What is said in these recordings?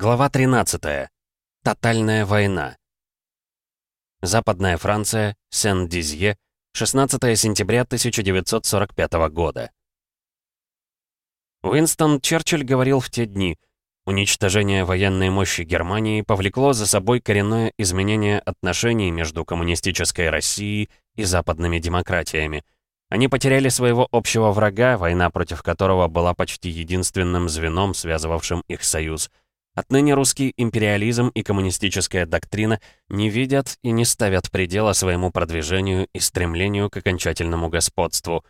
Глава 13. Тотальная война. Западная Франция, Сен-Дизье, 16 сентября 1945 года. Уинстон Черчилль говорил в те дни, уничтожение военной мощи Германии повлекло за собой коренное изменение отношений между коммунистической Россией и западными демократиями. Они потеряли своего общего врага, война против которого была почти единственным звеном, связывавшим их союз – Отныне русский империализм и коммунистическая доктрина не видят и не ставят предела своему продвижению и стремлению к окончательному господству.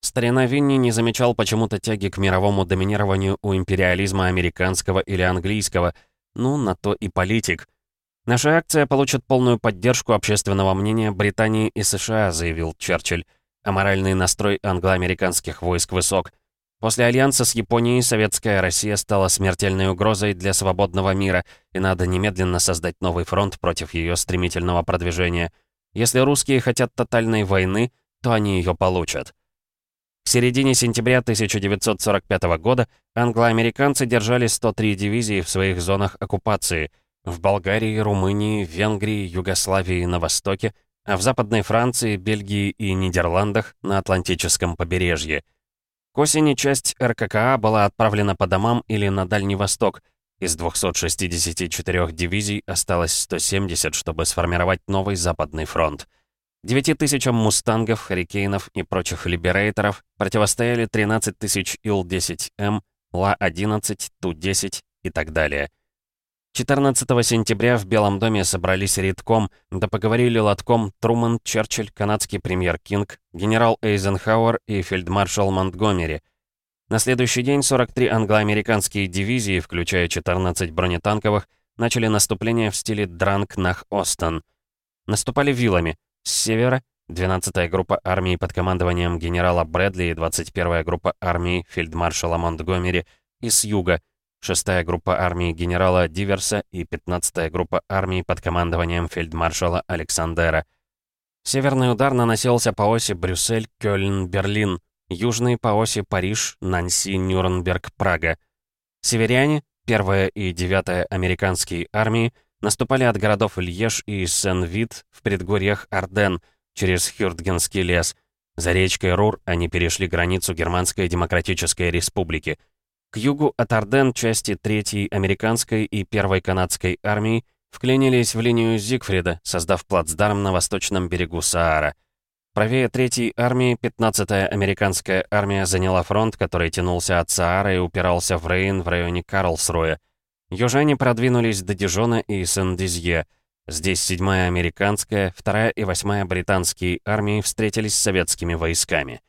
Старина Винни не замечал почему-то тяги к мировому доминированию у империализма американского или английского, ну, на то и политик. «Наша акция получит полную поддержку общественного мнения Британии и США», заявил Черчилль. А моральный настрой англо-американских войск высок. После альянса с Японией советская Россия стала смертельной угрозой для свободного мира, и надо немедленно создать новый фронт против ее стремительного продвижения. Если русские хотят тотальной войны, то они ее получат. К середине сентября 1945 года англо-американцы держали 103 дивизии в своих зонах оккупации в Болгарии, Румынии, Венгрии, Югославии на востоке, а в Западной Франции, Бельгии и Нидерландах на Атлантическом побережье. К осени часть РККА была отправлена по домам или на Дальний Восток. Из 264 дивизий осталось 170, чтобы сформировать новый Западный фронт. 9 тысячам «Мустангов», «Харикейнов» и прочих «Либерейторов» противостояли 13 тысяч Ил-10М, Ла-11, Ту-10 и так далее. 14 сентября в Белом доме собрались рядком, да поговорили ладком Труман, Черчилль, канадский премьер Кинг, генерал Эйзенхауэр и фельдмаршал Монтгомери. На следующий день 43 англо-американские дивизии, включая 14 бронетанковых, начали наступление в стиле Дранг-Нах-Остон. Наступали вилами. С севера 12-я группа армии под командованием генерала Брэдли и 21-я группа армии фельдмаршала Монтгомери, и с юга — 6-я группа армии генерала Диверса и 15-я группа армии под командованием фельдмаршала Александера. Северный удар наносился по оси Брюссель, Кёльн, Берлин, южный по оси Париж, Нанси, Нюрнберг, Прага. Северяне, 1-я и 9-я американские армии, наступали от городов Льеж и Сен-Вит в предгорьях Арден через Хюртгенский лес. За речкой Рур они перешли границу Германской Демократической Республики – к югу от Арден части 3-й американской и 1-й канадской армии вклинились в линию Зигфрида, создав плацдарм на восточном берегу Саара. Правее 3-й армии 15-я американская армия заняла фронт, который тянулся от Саара и упирался в Рейн в районе Карлсруя. Южане продвинулись до Дижона и Сен-Дизье. Здесь 7-я американская, 2-я и 8-я британские армии встретились с советскими войсками.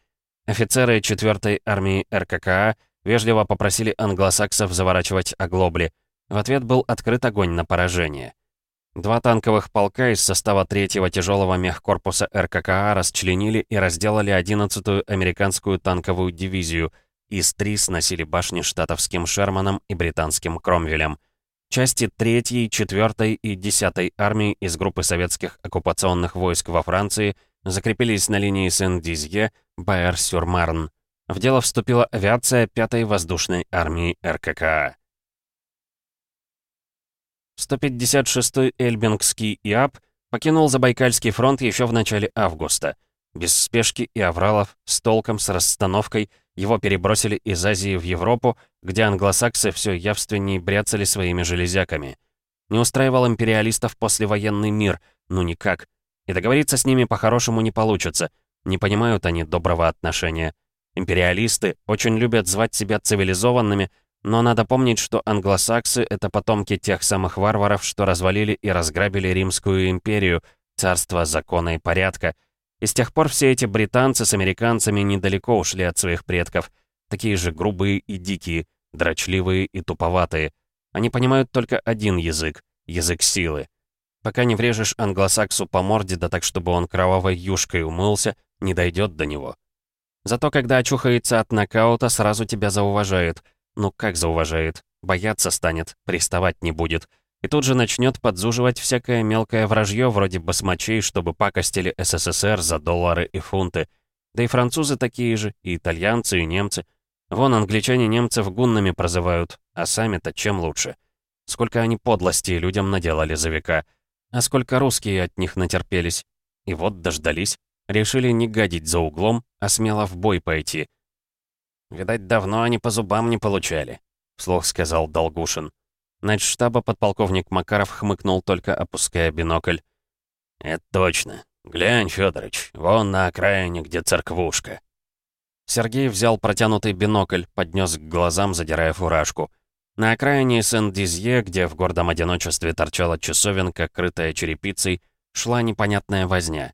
Офицеры 4-й армии РККА Вежливо попросили англосаксов заворачивать оглобли. В ответ был открыт огонь на поражение. Два танковых полка из состава третьего тяжелого мехкорпуса РККА расчленили и разделали 11-ю американскую танковую дивизию. ИС-3 сносили башни штатовским Шерманом и британским Кромвелем. Части 3-й, 4-й и 10-й армии из группы советских оккупационных войск во Франции закрепились на линии Сен-Дизье, Баэр-Сюр-Марн. В дело вступила авиация 5-й воздушной армии РККА. 156-й Эльбингский ИАП покинул Забайкальский фронт еще в начале августа. Без спешки и авралов, с толком, с расстановкой, его перебросили из Азии в Европу, где англосаксы все явственнее бряцали своими железяками. Не устраивал империалистов послевоенный мир, ну никак. И договориться с ними по-хорошему не получится. Не понимают они доброго отношения. Империалисты очень любят звать себя цивилизованными, но надо помнить, что англосаксы — это потомки тех самых варваров, что развалили и разграбили Римскую империю, царство закона и порядка. И с тех пор все эти британцы с американцами недалеко ушли от своих предков, такие же грубые и дикие, дрочливые и туповатые. Они понимают только один язык — язык силы. Пока не врежешь англосаксу по морде, да так, чтобы он кровавой юшкой умылся, не дойдет до него. Зато когда очухается от нокаута, сразу тебя зауважает. Ну как зауважает? Бояться станет, приставать не будет. И тут же начнет подзуживать всякое мелкое вражье вроде басмачей, чтобы пакостили СССР за доллары и фунты. Да и французы такие же, и итальянцы, и немцы. Вон англичане немцев гуннами прозывают, а сами-то чем лучше? Сколько они подлости людям наделали за века. А сколько русские от них натерпелись. И вот дождались. Решили не гадить за углом, а смело в бой пойти. «Видать, давно они по зубам не получали», — вслух сказал Долгушин. штаба подполковник Макаров хмыкнул, только опуская бинокль. «Это точно. Глянь, Федорович, вон на окраине, где церквушка». Сергей взял протянутый бинокль, поднес к глазам, задирая фуражку. На окраине Сен-Дизье, где в гордом одиночестве торчала часовенка, крытая черепицей, шла непонятная возня.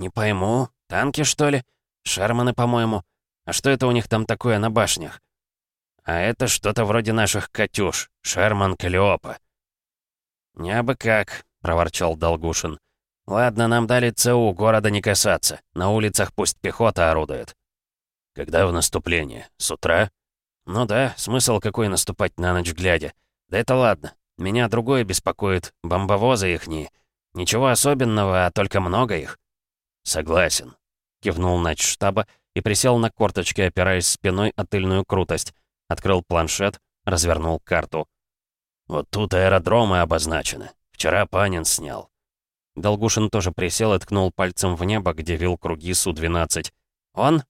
«Не пойму, танки, что ли? Шерманы, по-моему. А что это у них там такое на башнях?» «А это что-то вроде наших «Катюш», Шерман Калиопа». «Не абы как», — проворчал Долгушин. «Ладно, нам дали ЦУ, города не касаться. На улицах пусть пехота орудует». «Когда в наступление? С утра?» «Ну да, смысл какой наступать на ночь глядя. Да это ладно. Меня другое беспокоит. Бомбовозы ихние. Ничего особенного, а только много их». «Согласен», — кивнул нач штаба и присел на корточки, опираясь спиной о тыльную крутость. Открыл планшет, развернул карту. «Вот тут аэродромы обозначены. Вчера Панин снял». Долгушин тоже присел и ткнул пальцем в небо, где вил круги Су-12. «Он?»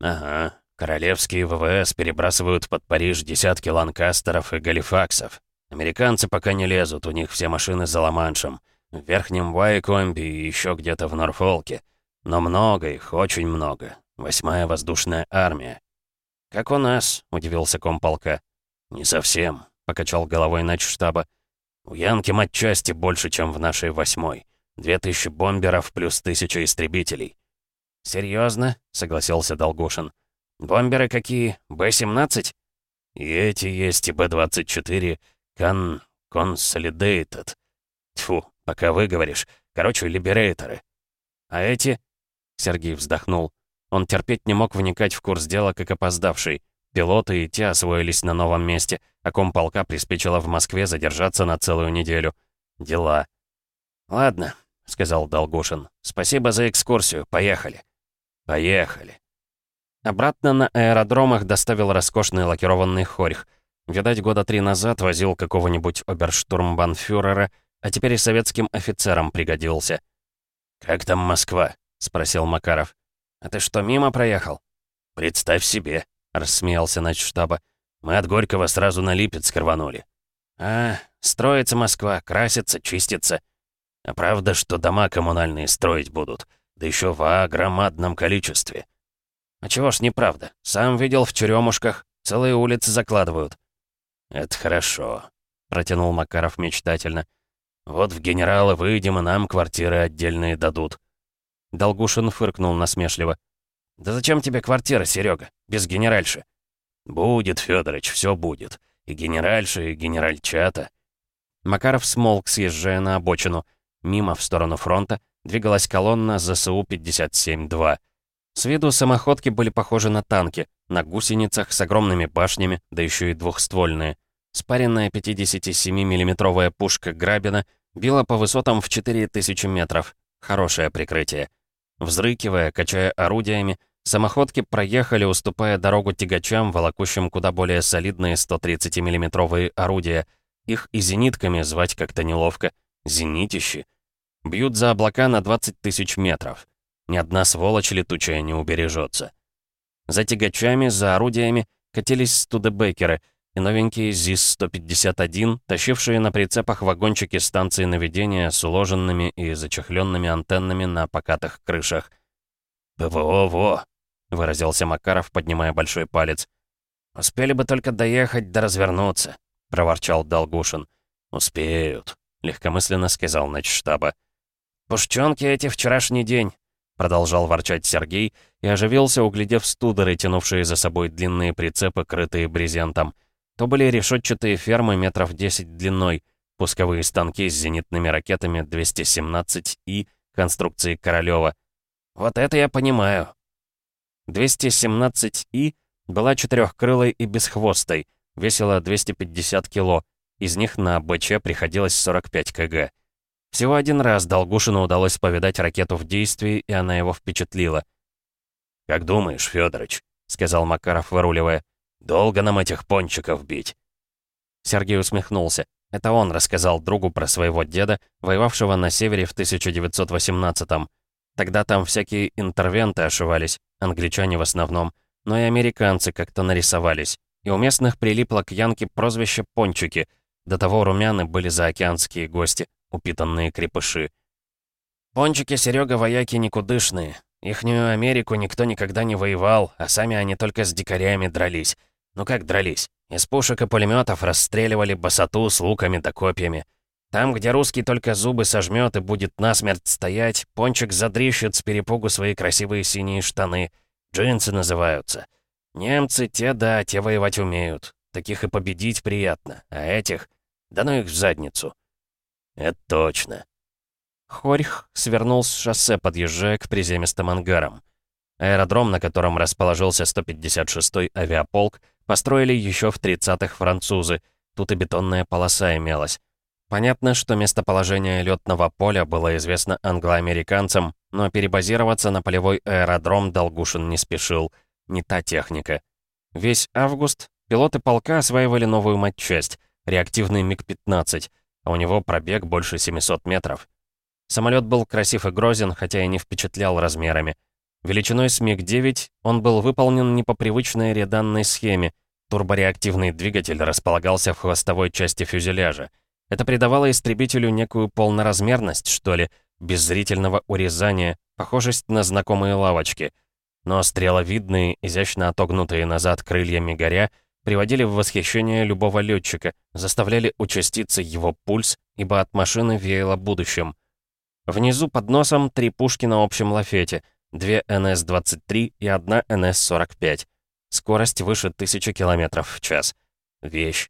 «Ага. Королевские ВВС перебрасывают под Париж десятки ланкастеров и галифаксов. Американцы пока не лезут, у них все машины за Ла-Маншем. В Верхнем Вайкомби и еще где-то в Норфолке. Но много их, очень много. Восьмая воздушная армия. «Как у нас?» — удивился комполка. «Не совсем», — покачал головой начштаба. «У Янки матчасти больше, чем в нашей восьмой. Две тысячи бомберов плюс тысяча истребителей». «Серьезно?» — согласился Долгушин. «Бомберы какие? Б-17?» «И эти есть, и Б-24. Кон... Консолидейтед. Тьфу, пока выговоришь. Короче, либерейторы». «А эти?» — Сергей вздохнул. Он терпеть не мог вникать в курс дела, как опоздавший. Пилоты и те освоились на новом месте, а комполка приспичило в Москве задержаться на целую неделю. Дела. «Ладно», — сказал Долгушин. «Спасибо за экскурсию. Поехали». «Поехали». Обратно на аэродромах доставил роскошный лакированный хорьх. Видать, года три назад возил какого-нибудь оберштурмбанфюрера, а теперь и советским офицерам пригодился. «Как там Москва?» — спросил Макаров. «А ты что, мимо проехал?» «Представь себе», — рассмеялся начштаба. «Мы от Горького сразу на Липецк рванули». «А, строится Москва, красится, чистится. А правда, что дома коммунальные строить будут, да еще в громадном количестве». «А чего ж неправда? Сам видел в черемушках. Целые улицы закладывают». «Это хорошо», — протянул Макаров мечтательно. «Вот в генералы выйдем, и нам квартиры отдельные дадут». Долгушин фыркнул насмешливо. «Да зачем тебе квартира, Серега? Без генеральши?» «Будет, Федорович, все будет. И генеральша, и генеральчата». Макаров смолк, съезжая на обочину. Мимо, в сторону фронта, двигалась колонна ЗСУ-57-2. С виду самоходки были похожи на танки, на гусеницах с огромными башнями, да еще и двухствольные. Спаренная 57 миллиметровая пушка «Грабина» била по высотам в 4000 метров. Хорошее прикрытие. Взрыкивая, качая орудиями, самоходки проехали, уступая дорогу тягачам, волокущим куда более солидные 130 миллиметровые орудия. Их и зенитками звать как-то неловко. Зенитищи. Бьют за облака на 20 тысяч метров. Ни одна сволочь летучая не убережется. За тягачами, за орудиями катились студебекеры и новенькие ЗИС-151, тащившие на прицепах вагончики станции наведения с уложенными и зачехленными антеннами на покатых крышах. «ПВО-во!» — выразился Макаров, поднимая большой палец. «Успели бы только доехать да развернуться», — проворчал Долгушин. «Успеют», — легкомысленно сказал начштаба. «Пушчонки эти вчерашний день продолжал ворчать Сергей и оживился, углядев студоры, тянувшие за собой длинные прицепы, крытые брезентом. То были решетчатые фермы метров 10 длиной, пусковые станки с зенитными ракетами 217И конструкции Королёва. Вот это я понимаю. 217И была четырехкрылой и бесхвостой, весила 250 кило, из них на БЧ приходилось 45 кг. Всего один раз Долгушину удалось повидать ракету в действии, и она его впечатлила. «Как думаешь, Федорович, сказал Макаров, выруливая, — «долго нам этих пончиков бить?» Сергей усмехнулся. Это он рассказал другу про своего деда, воевавшего на севере в 1918-м. Тогда там всякие интервенты ошивались, англичане в основном, но и американцы как-то нарисовались. И у местных прилипло к Янке прозвище «пончики», до того румяны были заокеанские гости, упитанные крепыши. «Пончики, Серега, вояки никудышные. Ихнюю Америку никто никогда не воевал, а сами они только с дикарями дрались. Ну как дрались? Из пушек и пулеметов расстреливали басоту с луками да копьями. Там, где русский только зубы сожмет и будет насмерть стоять, пончик задрищет с перепугу свои красивые синие штаны. Джинсы называются. Немцы те, да, те воевать умеют. Таких и победить приятно. А этих... Да ну их в задницу. Это точно. Хорьх свернул с шоссе, подъезжая к приземистым ангарам. Аэродром, на котором расположился 156-й авиаполк, построили еще в 30-х французы. Тут и бетонная полоса имелась. Понятно, что местоположение летного поля было известно англоамериканцам, но перебазироваться на полевой аэродром Долгушин не спешил. Не та техника. Весь август пилоты полка осваивали новую матчасть — реактивный МиГ-15, а у него пробег больше 700 метров. Самолет был красив и грозен, хотя и не впечатлял размерами. Величиной с МиГ-9 он был выполнен не по привычной реданной схеме. Турбореактивный двигатель располагался в хвостовой части фюзеляжа. Это придавало истребителю некую полноразмерность, что ли, без зрительного урезания, похожесть на знакомые лавочки. Но стреловидные, изящно отогнутые назад крыльями горя приводили в восхищение любого летчика, заставляли участиться его пульс, ибо от машины веяло будущим. Внизу под носом три пушки на общем лафете, две НС-23 и одна НС-45. Скорость выше 1000 км в час. Вещь.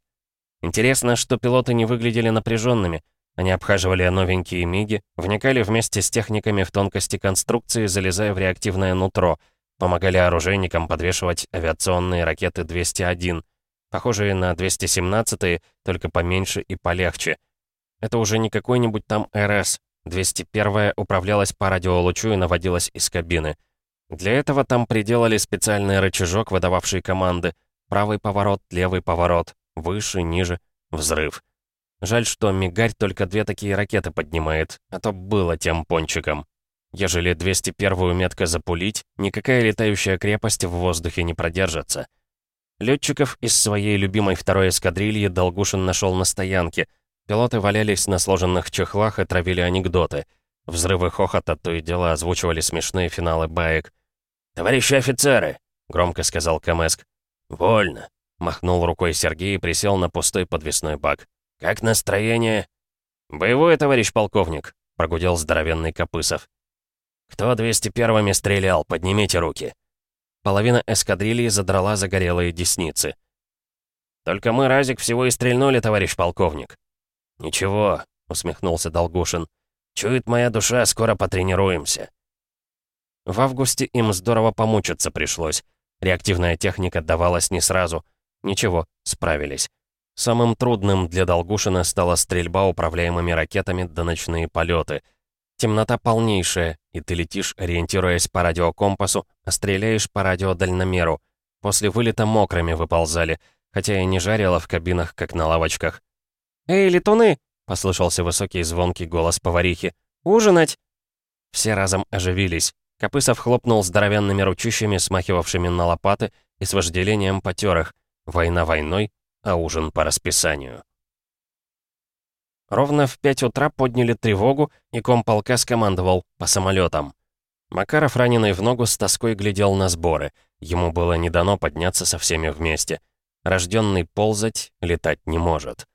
Интересно, что пилоты не выглядели напряженными. Они обхаживали новенькие МИГи, вникали вместе с техниками в тонкости конструкции, залезая в реактивное нутро, помогали оружейникам подвешивать авиационные ракеты 201, похожие на 217-е, только поменьше и полегче. Это уже не какой-нибудь там РС, 201-я управлялась по радиолучу и наводилась из кабины. Для этого там приделали специальный рычажок, выдававший команды. Правый поворот, левый поворот, выше, ниже, взрыв. Жаль, что Мигарь только две такие ракеты поднимает, а то было тем пончиком. Ежели 201-ю метко запулить, никакая летающая крепость в воздухе не продержится. Летчиков из своей любимой второй эскадрильи Долгушин нашел на стоянке — Пилоты валялись на сложенных чехлах и травили анекдоты. Взрывы хохота то и дело озвучивали смешные финалы баек. «Товарищи офицеры!» — громко сказал Камеск. «Вольно!» — махнул рукой Сергей и присел на пустой подвесной бак. «Как настроение?» «Боевое, товарищ полковник!» — прогудел здоровенный Копысов. «Кто 201-ми стрелял? Поднимите руки!» Половина эскадрильи задрала загорелые десницы. «Только мы, Разик, всего и стрельнули, товарищ полковник», «Ничего», — усмехнулся Долгушин. «Чует моя душа, скоро потренируемся». В августе им здорово помучиться пришлось. Реактивная техника давалась не сразу. Ничего, справились. Самым трудным для Долгушина стала стрельба управляемыми ракетами до ночные полеты. Темнота полнейшая, и ты летишь, ориентируясь по радиокомпасу, а стреляешь по радиодальномеру. После вылета мокрыми выползали, хотя и не жарило в кабинах, как на лавочках. «Эй, летуны!» — послышался высокий звонкий голос поварихи. «Ужинать!» Все разом оживились. Копысов хлопнул здоровенными ручищами, смахивавшими на лопаты, и с вожделением потер их. Война войной, а ужин по расписанию. Ровно в пять утра подняли тревогу, и комполка скомандовал по самолетам. Макаров, раненый в ногу, с тоской глядел на сборы. Ему было не дано подняться со всеми вместе. Рожденный ползать, летать не может.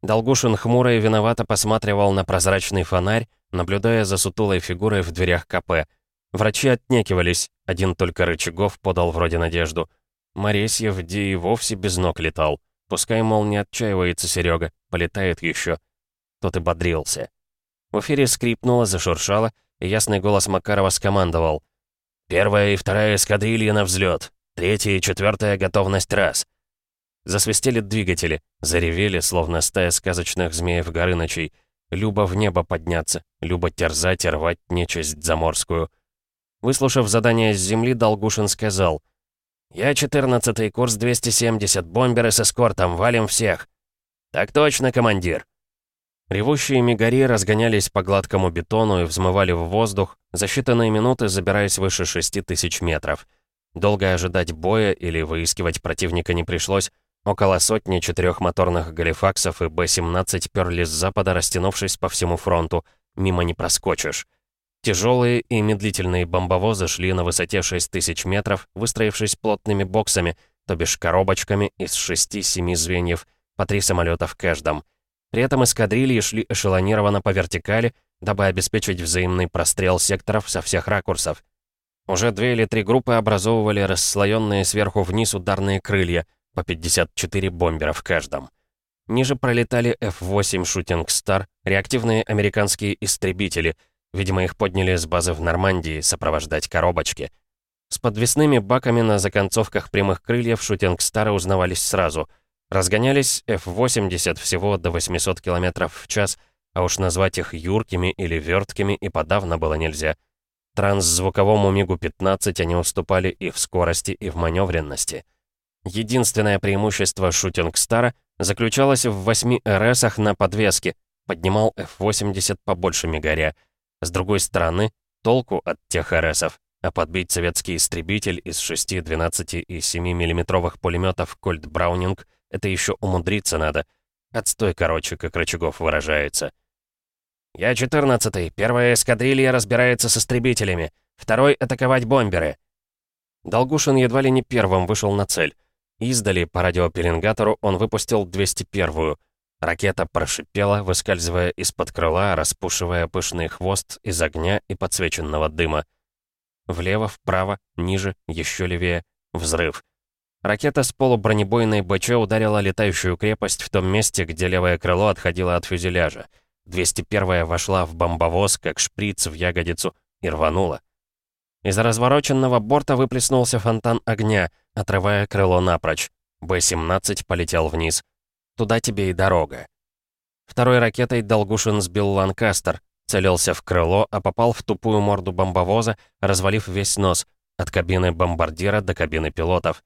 Долгушин хмуро и виновато посматривал на прозрачный фонарь, наблюдая за сутулой фигурой в дверях КП. Врачи отнекивались, один только Рычагов подал вроде надежду. Моресьев, где и вовсе без ног летал. Пускай, мол, не отчаивается Серега, полетает еще. Тот и бодрился. В эфире скрипнуло, зашуршало, и ясный голос Макарова скомандовал. «Первая и вторая эскадрилья на взлет. Третья и четвертая готовность раз. Засвистели двигатели, заревели, словно стая сказочных змеев Горынычей. Люба в небо подняться, Люба терзать и рвать нечисть заморскую. Выслушав задание с земли, Долгушин сказал. «Я 14-й, курс 270, бомберы с эскортом, валим всех». «Так точно, командир!» Ревущие мигари разгонялись по гладкому бетону и взмывали в воздух, за считанные минуты забираясь выше 6000 метров. Долго ожидать боя или выискивать противника не пришлось. Около сотни четырехмоторных галифаксов и Б-17 перли с запада, растянувшись по всему фронту. Мимо не проскочишь. Тяжелые и медлительные бомбовозы шли на высоте 6000 метров, выстроившись плотными боксами, то бишь коробочками из 6-7 звеньев, по три самолета в каждом. При этом эскадрильи шли эшелонированно по вертикали, дабы обеспечить взаимный прострел секторов со всех ракурсов. Уже две или три группы образовывали расслоенные сверху вниз ударные крылья, по 54 бомбера в каждом. Ниже пролетали F-8 Shooting Star, реактивные американские истребители. Видимо, их подняли с базы в Нормандии сопровождать коробочки. С подвесными баками на законцовках прямых крыльев Star узнавались сразу. Разгонялись F-80 всего до 800 км в час, а уж назвать их юркими или верткими и подавно было нельзя. Трансзвуковому МиГу-15 они уступали и в скорости, и в маневренности. Единственное преимущество Шутинг Стара заключалось в 8 РСах на подвеске, поднимал F-80 побольше мигаря. С другой стороны, толку от тех РСов, а подбить советский истребитель из 6, 12 и 7 миллиметровых пулеметов Кольт Браунинг — это еще умудриться надо. Отстой, короче, как Рычагов выражается. «Я 14-й. Первая эскадрилья разбирается с истребителями. Второй — атаковать бомберы». Долгушин едва ли не первым вышел на цель. Издали по радиопеленгатору он выпустил 201-ю. Ракета прошипела, выскальзывая из-под крыла, распушивая пышный хвост из огня и подсвеченного дыма. Влево, вправо, ниже, еще левее. Взрыв. Ракета с полубронебойной БЧ ударила летающую крепость в том месте, где левое крыло отходило от фюзеляжа. 201-я вошла в бомбовоз, как шприц в ягодицу, и рванула. Из развороченного борта выплеснулся фонтан огня, отрывая крыло напрочь. Б-17 полетел вниз. Туда тебе и дорога. Второй ракетой Долгушин сбил Ланкастер, целился в крыло, а попал в тупую морду бомбовоза, развалив весь нос, от кабины бомбардира до кабины пилотов.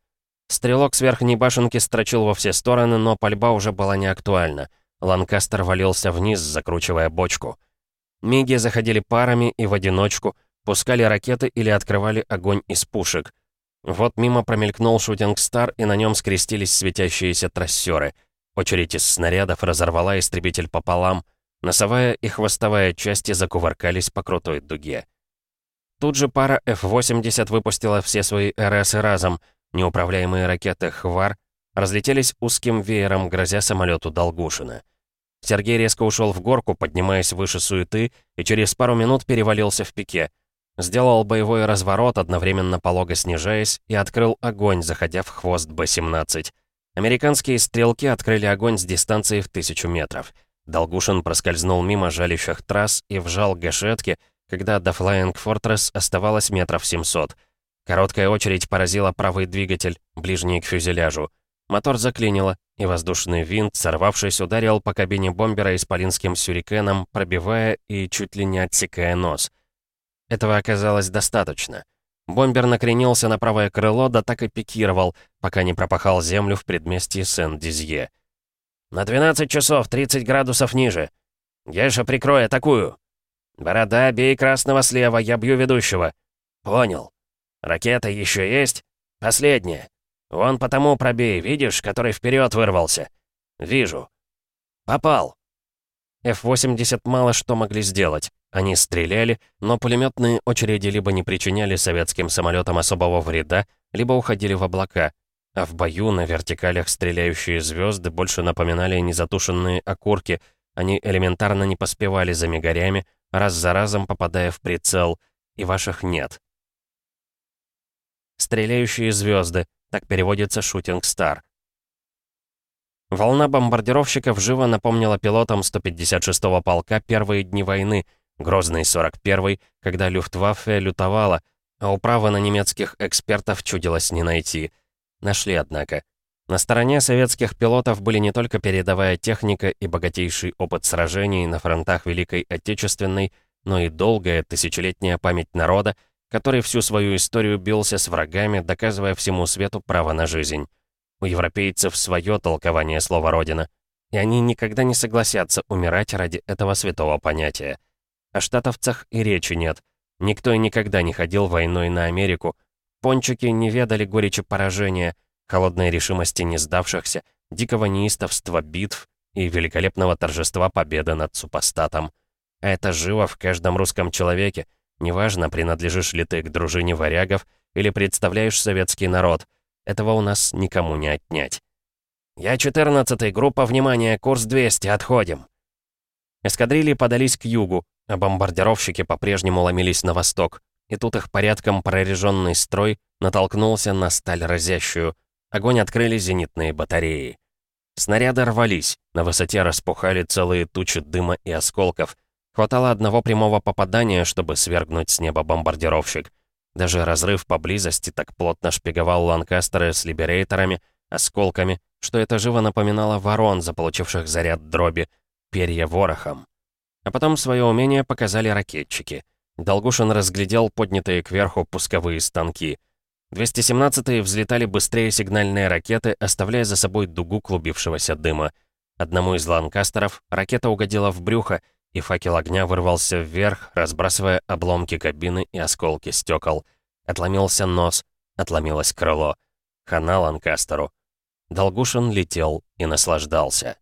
Стрелок с верхней башенки строчил во все стороны, но пальба уже была не актуальна. Ланкастер валился вниз, закручивая бочку. Миги заходили парами и в одиночку, пускали ракеты или открывали огонь из пушек. Вот мимо промелькнул шутинг Стар, и на нем скрестились светящиеся трассеры. Очередь из снарядов разорвала истребитель пополам. Носовая и хвостовая части закувыркались по крутой дуге. Тут же пара F-80 выпустила все свои РС разом — Неуправляемые ракеты «Хвар» разлетелись узким веером, грозя самолету Долгушина. Сергей резко ушел в горку, поднимаясь выше суеты, и через пару минут перевалился в пике. Сделал боевой разворот, одновременно полого снижаясь, и открыл огонь, заходя в хвост Б-17. Американские стрелки открыли огонь с дистанции в тысячу метров. Долгушин проскользнул мимо жалящих трасс и вжал гашетки, когда до Flying Fortress оставалось метров 700. Короткая очередь поразила правый двигатель, ближний к фюзеляжу. Мотор заклинило, и воздушный винт, сорвавшись, ударил по кабине бомбера исполинским сюрикеном, пробивая и чуть ли не отсекая нос. Этого оказалось достаточно. Бомбер накренился на правое крыло, да так и пикировал, пока не пропахал землю в предместье Сен-Дизье. «На 12 часов, 30 градусов ниже. Геша, прикрой, атакую!» «Борода, бей красного слева, я бью ведущего». «Понял». Ракета еще есть? Последняя. Вон потому пробей, видишь, который вперед вырвался? Вижу. Попал. F-80 мало что могли сделать. Они стреляли, но пулеметные очереди либо не причиняли советским самолетам особого вреда, либо уходили в облака. А в бою на вертикалях стреляющие звезды больше напоминали незатушенные окурки. Они элементарно не поспевали за мигарями, раз за разом попадая в прицел, и ваших нет. «Стреляющие звезды», так переводится «Шутинг Стар». Волна бомбардировщиков живо напомнила пилотам 156-го полка первые дни войны, Грозный 41-й, когда Люфтваффе лютовала, а управы на немецких экспертов чудилось не найти. Нашли, однако. На стороне советских пилотов были не только передовая техника и богатейший опыт сражений на фронтах Великой Отечественной, но и долгая тысячелетняя память народа, который всю свою историю бился с врагами, доказывая всему свету право на жизнь. У европейцев свое толкование слова «родина». и они никогда не согласятся умирать ради этого святого понятия. О штатовцах и речи нет. Никто и никогда не ходил войной на Америку. Пончики не ведали горечи поражения, холодной решимости не сдавшихся, дикого неистовства битв и великолепного торжества победы над супостатом. А это живо в каждом русском человеке, неважно, принадлежишь ли ты к дружине варягов или представляешь советский народ. Этого у нас никому не отнять. «Я 14-й, группа внимания, курс 200, отходим». Эскадрильи подались к югу, а бомбардировщики по-прежнему ломились на восток. И тут их порядком прореженный строй натолкнулся на сталь разящую. Огонь открыли зенитные батареи. Снаряды рвались, на высоте распухали целые тучи дыма и осколков. Хватало одного прямого попадания, чтобы свергнуть с неба бомбардировщик. Даже разрыв поблизости так плотно шпиговал ланкастеры с либерейторами, осколками, что это живо напоминало ворон, заполучивших заряд дроби, перья ворохом. А потом свое умение показали ракетчики. Долгушин разглядел поднятые кверху пусковые станки. 217-е взлетали быстрее сигнальные ракеты, оставляя за собой дугу клубившегося дыма. Одному из ланкастеров ракета угодила в брюхо, и факел огня вырвался вверх, разбрасывая обломки кабины и осколки стекол. Отломился нос, отломилось крыло. Хана Ланкастеру. Долгушин летел и наслаждался.